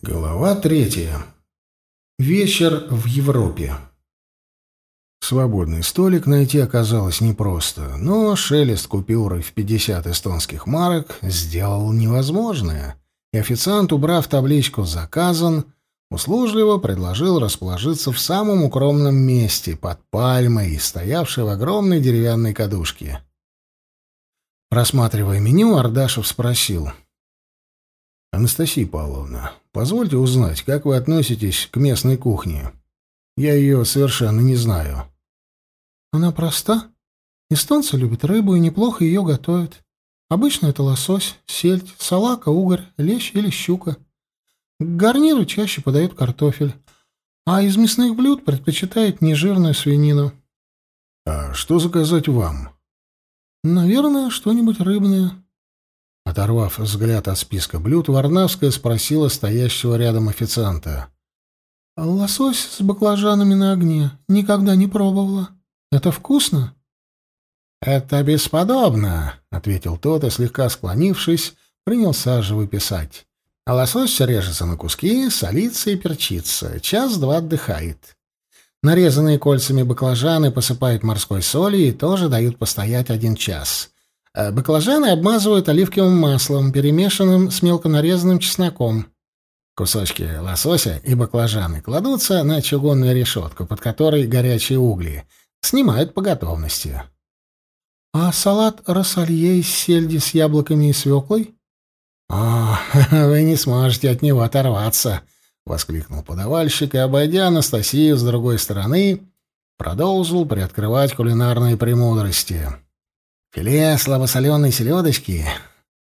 Глава третья. Вечер в Европе. Свободный столик найти оказалось непросто, но шелест купюры в 50 эстонских марок сделал невозможное, и официант, убрав табличку «Заказан», услужливо предложил расположиться в самом укромном месте, под пальмой, стоявшей в огромной деревянной кадушке. Просматривая меню, Ардашев спросил — «Анастасия Павловна, позвольте узнать, как вы относитесь к местной кухне? Я ее совершенно не знаю». «Она проста. Эстонцы любят рыбу и неплохо ее готовят. Обычно это лосось, сельдь, салака, угорь, лещ или щука. К гарниру чаще подают картофель, а из мясных блюд предпочитают нежирную свинину». «А что заказать вам?» «Наверное, что-нибудь рыбное». Оторвав взгляд от списка блюд, Варнавская спросила стоящего рядом официанта. «Лосось с баклажанами на огне. Никогда не пробовала. Это вкусно?» «Это бесподобно», — ответил тот и, слегка склонившись, принялся же выписать. Лосось режется на куски, солится и перчится. Час-два отдыхает. Нарезанные кольцами баклажаны посыпают морской солью и тоже дают постоять один час. Э, баклажаны обмазывают оливковым маслом, перемешанным с мелко нарезанным чесноком. Кусочки лосося и баклажаны кладутся на чугунную решетку, под которой горячие угли. Снимают по готовности. «А салат рассолье из сельди с яблоками и свеклой?» «О, вы не сможете от него оторваться!» — воскликнул подавальщик и, обойдя Анастасию с другой стороны, продолжил приоткрывать кулинарные премудрости. Филе слабосоленой селедочки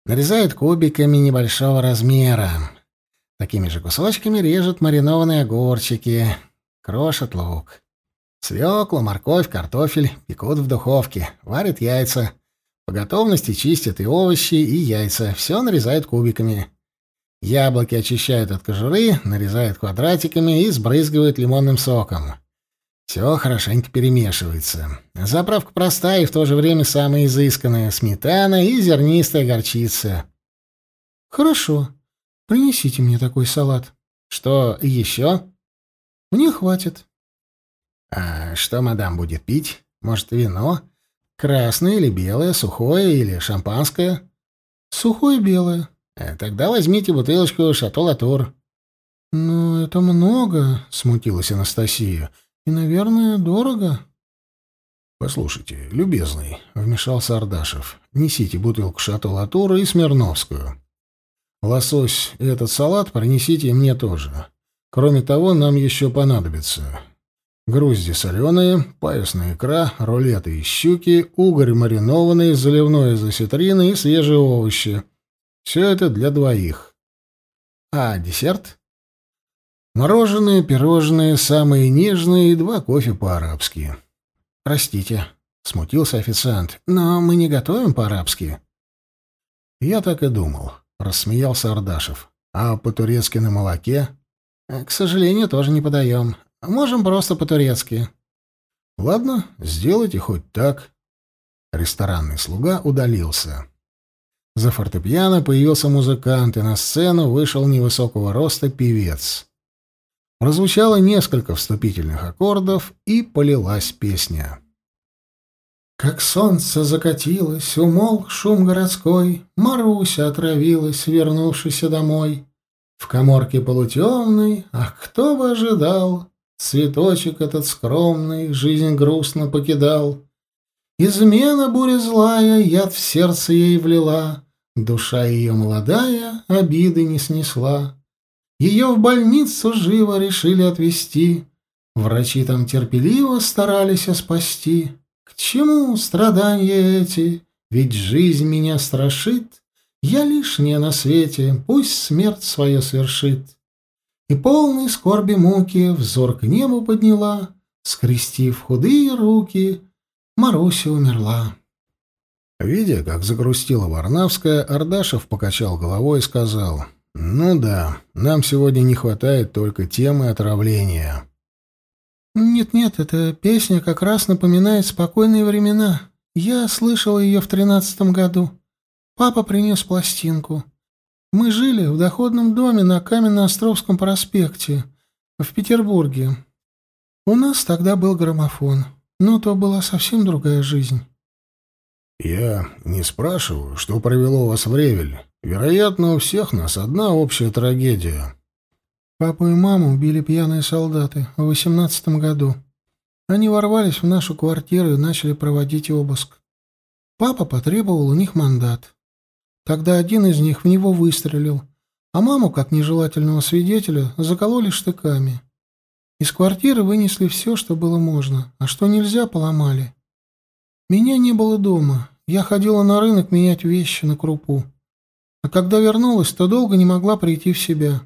нарезают кубиками небольшого размера. Такими же кусочками режут маринованные огурчики, крошат лук. Свеклу, морковь, картофель пекут в духовке, варят яйца. По готовности чистят и овощи, и яйца. Все нарезают кубиками. Яблоки очищают от кожуры, нарезают квадратиками и сбрызгивают лимонным соком. Все хорошенько перемешивается. Заправка простая и в то же время самая изысканная. Сметана и зернистая горчица. Хорошо. Принесите мне такой салат. Что еще? Мне хватит. А что мадам будет пить? Может, вино? Красное или белое, сухое или шампанское? Сухое белое. А тогда возьмите бутылочку Шато Латур. «Ну, это много», — смутилась Анастасия. И, наверное, дорого. Послушайте, любезный, вмешался Ардашев. Несите бутылку шато Латура и Смирновскую. Лосось и этот салат принесите мне тоже. Кроме того, нам еще понадобится грузди соленые, паясная икра, рулеты из щуки, угорь маринованный, заливное из осетрины и свежие овощи. Все это для двоих. А десерт? Мороженое, пирожные, самые нежные и два кофе по-арабски. Простите, смутился официант, но мы не готовим по-арабски. Я так и думал, рассмеялся Ардашев. А по-турецки на молоке? К сожалению, тоже не подаем. Можем просто по-турецки. Ладно, сделайте хоть так. Ресторанный слуга удалился. За фортепиано появился музыкант, и на сцену вышел невысокого роста певец. Прозвучало несколько вступительных аккордов, и полилась песня. Как солнце закатилось, умолк шум городской, Маруся отравилась, вернувшись домой. В коморке полутемной, ах, кто бы ожидал, Цветочек этот скромный жизнь грустно покидал. Измена буря злая, яд в сердце ей влила, Душа ее молодая обиды не снесла. Ее в больницу живо решили отвезти. Врачи там терпеливо старались спасти. К чему страдания эти? Ведь жизнь меня страшит. Я лишняя на свете, пусть смерть свое свершит. И полной скорби муки взор к небу подняла, Скрестив худые руки, Маруся умерла. Видя, как загрустила Варнавская, Ардашев покачал головой и сказал — «Ну да, нам сегодня не хватает только темы отравления». «Нет-нет, эта песня как раз напоминает спокойные времена. Я слышала ее в тринадцатом году. Папа принес пластинку. Мы жили в доходном доме на Каменно-Островском проспекте в Петербурге. У нас тогда был граммофон, но то была совсем другая жизнь. Я не спрашиваю, что привело вас в Ревель. Вероятно, у всех нас одна общая трагедия. Папу и маму убили пьяные солдаты в восемнадцатом году. Они ворвались в нашу квартиру и начали проводить обыск. Папа потребовал у них мандат. Тогда один из них в него выстрелил, а маму, как нежелательного свидетеля, закололи штыками. Из квартиры вынесли все, что было можно, а что нельзя, поломали. Меня не было дома. Я ходила на рынок менять вещи на крупу. А когда вернулась, то долго не могла прийти в себя.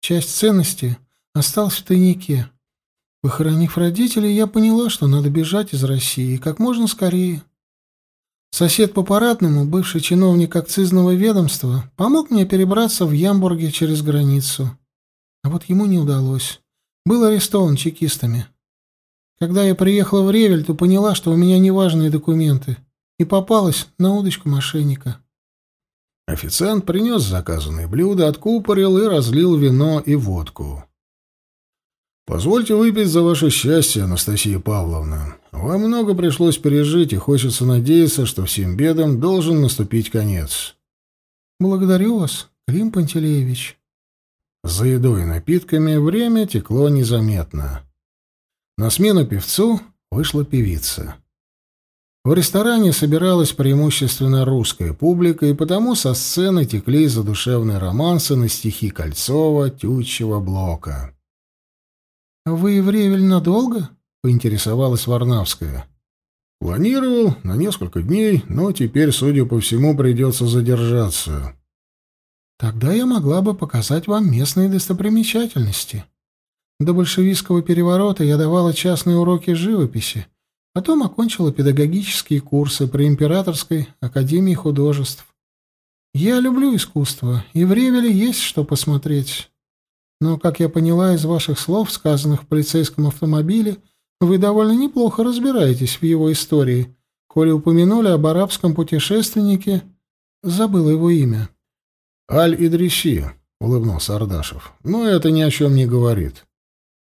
Часть ценности осталась в тайнике. Похоронив родителей, я поняла, что надо бежать из России как можно скорее. Сосед по парадному, бывший чиновник акцизного ведомства, помог мне перебраться в Ямбурге через границу. А вот ему не удалось. Был арестован чекистами. Когда я приехала в Ревель, то поняла, что у меня неважные документы, и попалась на удочку мошенника. Официант принес заказанные блюда, откупорил и разлил вино и водку. «Позвольте выпить за ваше счастье, Анастасия Павловна. Вам много пришлось пережить, и хочется надеяться, что всем бедам должен наступить конец». «Благодарю вас, Клим Пантелеевич». За едой и напитками время текло незаметно. На смену певцу вышла певица. В ресторане собиралась преимущественно русская публика, и потому со сцены текли задушевные романсы на стихи Кольцова, Тютчева, Блока. «Вы в надолго?» — поинтересовалась Варнавская. «Планировал на несколько дней, но теперь, судя по всему, придется задержаться». «Тогда я могла бы показать вам местные достопримечательности. До большевистского переворота я давала частные уроки живописи, потом окончила педагогические курсы при Императорской академии художеств. Я люблю искусство, и в Ревеле есть что посмотреть». Но, как я поняла из ваших слов, сказанных в полицейском автомобиле, вы довольно неплохо разбираетесь в его истории, коли упомянули об арабском путешественнике... Забыла его имя. «Аль-Идрищи», — улыбнулся Ардашев. «Но это ни о чем не говорит.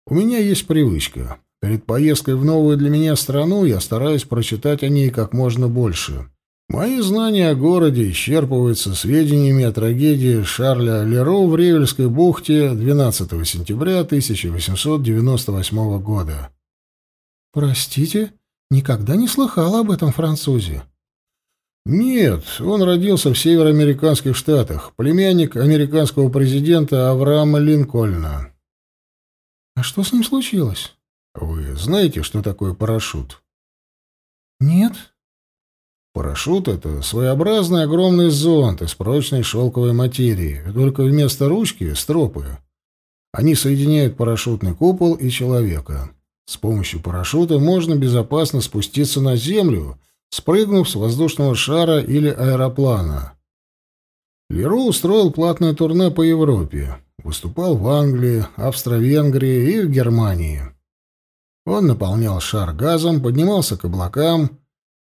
У меня есть привычка. Перед поездкой в новую для меня страну я стараюсь прочитать о ней как можно больше. Мои знания о городе исчерпываются сведениями о трагедии Шарля Леро в Ревельской бухте 12 сентября 1898 года. «Простите, никогда не слыхала об этом французе». «Нет, он родился в североамериканских штатах, племянник американского президента Авраама Линкольна». «А что с ним случилось?» «Вы знаете, что такое парашют?» «Нет», Парашют — это своеобразный огромный зонт из прочной шелковой материи, только вместо ручки — стропы. Они соединяют парашютный купол и человека. С помощью парашюта можно безопасно спуститься на землю, спрыгнув с воздушного шара или аэроплана. Леру устроил платное турне по Европе. Выступал в Англии, Австро-Венгрии и в Германии. Он наполнял шар газом, поднимался к облакам —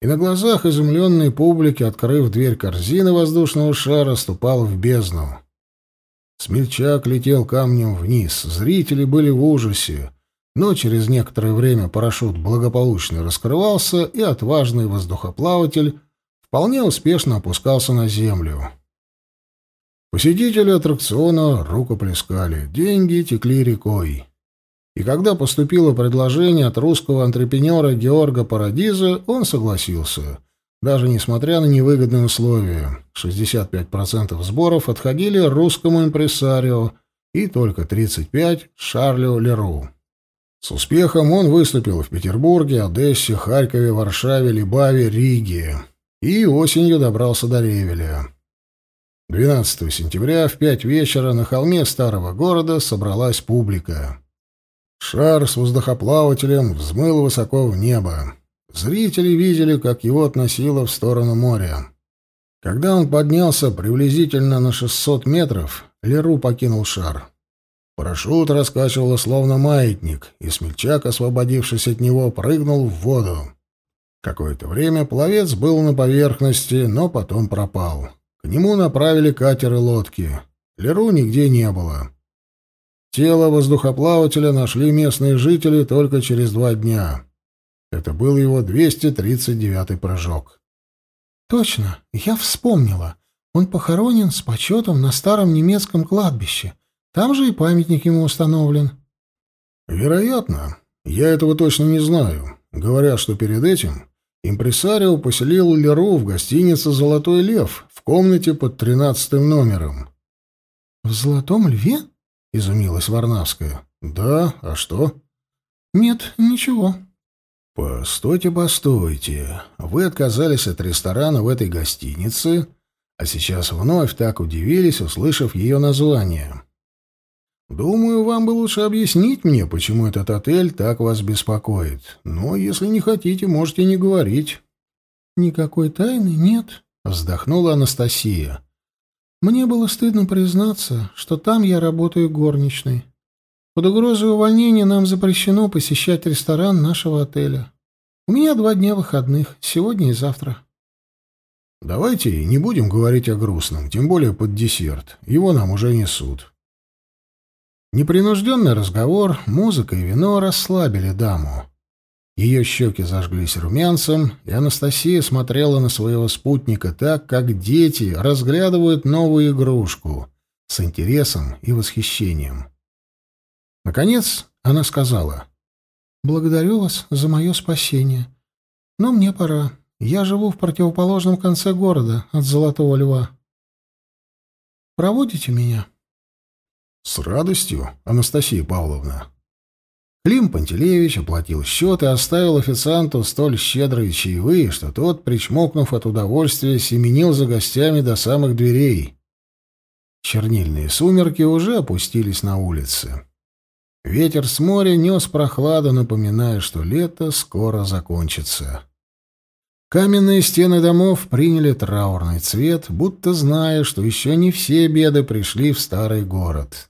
и на глазах изумленной публики, открыв дверь корзины воздушного шара, ступал в бездну. Смельчак летел камнем вниз, зрители были в ужасе, но через некоторое время парашют благополучно раскрывался, и отважный воздухоплаватель вполне успешно опускался на землю. Посетители аттракциона рукоплескали, деньги текли рекой. И когда поступило предложение от русского антрепренера Георга Парадиза, он согласился. Даже несмотря на невыгодные условия, 65% сборов отходили русскому импресарио и только 35% Шарлю Леру. С успехом он выступил в Петербурге, Одессе, Харькове, Варшаве, Либаве, Риге и осенью добрался до Ревеля. 12 сентября в пять вечера на холме старого города собралась публика. Шар с воздухоплавателем взмыл высоко в небо. Зрители видели, как его относило в сторону моря. Когда он поднялся приблизительно на 600 метров, Леру покинул шар. Парашют раскачивало словно маятник, и смельчак, освободившись от него, прыгнул в воду. Какое-то время пловец был на поверхности, но потом пропал. К нему направили катер и лодки. Леру нигде не было. Тело воздухоплавателя нашли местные жители только через два дня. Это был его 239-й прыжок. «Точно, я вспомнила. Он похоронен с почетом на старом немецком кладбище. Там же и памятник ему установлен». «Вероятно. Я этого точно не знаю. Говорят, что перед этим импресарио поселил Леру в гостинице «Золотой лев» в комнате под тринадцатым номером». «В «Золотом льве»?» — изумилась Варнавская. «Да, а что?» «Нет, ничего». «Постойте, постойте. Вы отказались от ресторана в этой гостинице, а сейчас вновь так удивились, услышав ее название. Думаю, вам бы лучше объяснить мне, почему этот отель так вас беспокоит. Но если не хотите, можете не говорить». «Никакой тайны нет», — вздохнула Анастасия. «Мне было стыдно признаться, что там я работаю горничной». Под угрозой увольнения нам запрещено посещать ресторан нашего отеля. У меня два дня выходных, сегодня и завтра. Давайте не будем говорить о грустном, тем более под десерт. Его нам уже несут. Непринужденный разговор, музыка и вино расслабили даму. Ее щеки зажглись румянцем, и Анастасия смотрела на своего спутника так, как дети разглядывают новую игрушку, с интересом и восхищением. Наконец она сказала. «Благодарю вас за мое спасение. Но мне пора. Я живу в противоположном конце города от Золотого Льва. Проводите меня?» «С радостью, Анастасия Павловна». Клим Пантелеевич оплатил счет и оставил официанту столь щедрые чаевые, что тот, причмокнув от удовольствия, семенил за гостями до самых дверей. Чернильные сумерки уже опустились на улице. Ветер с моря нес прохладу, напоминая, что лето скоро закончится. Каменные стены домов приняли траурный цвет, будто зная, что еще не все беды пришли в старый город.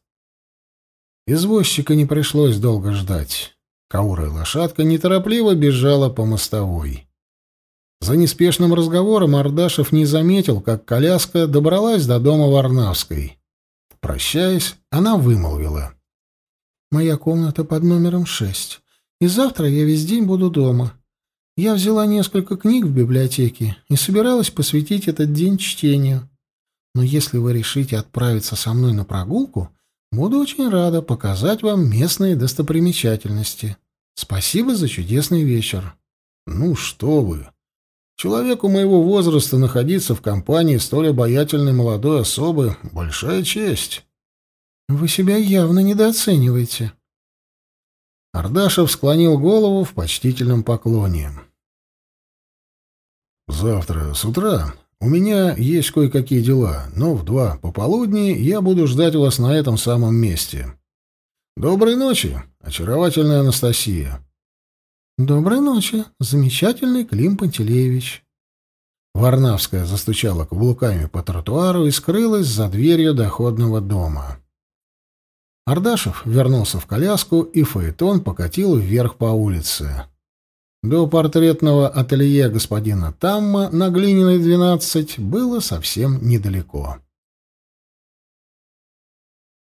Извозчика не пришлось долго ждать. Каурая лошадка неторопливо бежала по мостовой. За неспешным разговором Ардашев не заметил, как коляска добралась до дома Варнавской. Прощаясь, она вымолвила — Моя комната под номером шесть. И завтра я весь день буду дома. Я взяла несколько книг в библиотеке и собиралась посвятить этот день чтению. Но если вы решите отправиться со мной на прогулку, буду очень рада показать вам местные достопримечательности. Спасибо за чудесный вечер. Ну что вы? Человеку моего возраста находиться в компании столь обаятельной молодой особы — большая честь. Вы себя явно недооцениваете. Ардашев склонил голову в почтительном поклоне. Завтра с утра у меня есть кое-какие дела, но в два пополудни я буду ждать вас на этом самом месте. Доброй ночи, очаровательная Анастасия. Доброй ночи, замечательный Клим Пантелеевич. Варнавская застучала каблуками по тротуару и скрылась за дверью доходного дома. Ардашев вернулся в коляску, и Фаэтон покатил вверх по улице. До портретного ателье господина Тамма на Глининой, 12 было совсем недалеко.